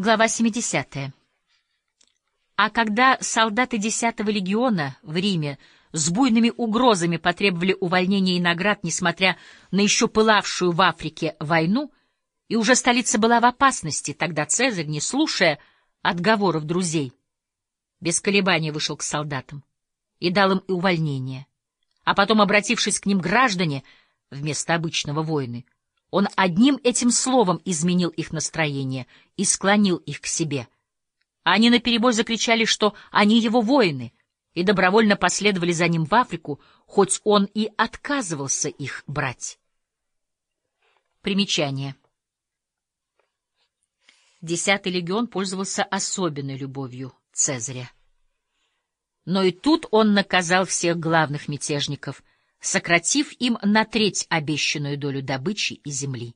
Глава 70. А когда солдаты 10-го легиона в Риме с буйными угрозами потребовали увольнения и наград, несмотря на еще пылавшую в Африке войну, и уже столица была в опасности, тогда Цезарь, не слушая отговоров друзей, без колебаний вышел к солдатам и дал им увольнение. А потом, обратившись к ним граждане, вместо обычного воины, он одним этим словом изменил их настроение и склонил их к себе. Они наперебой закричали, что они его воины, и добровольно последовали за ним в Африку, хоть он и отказывался их брать. Примечание. Десятый легион пользовался особенной любовью Цезаря. Но и тут он наказал всех главных мятежников — сократив им на треть обещанную долю добычи и земли.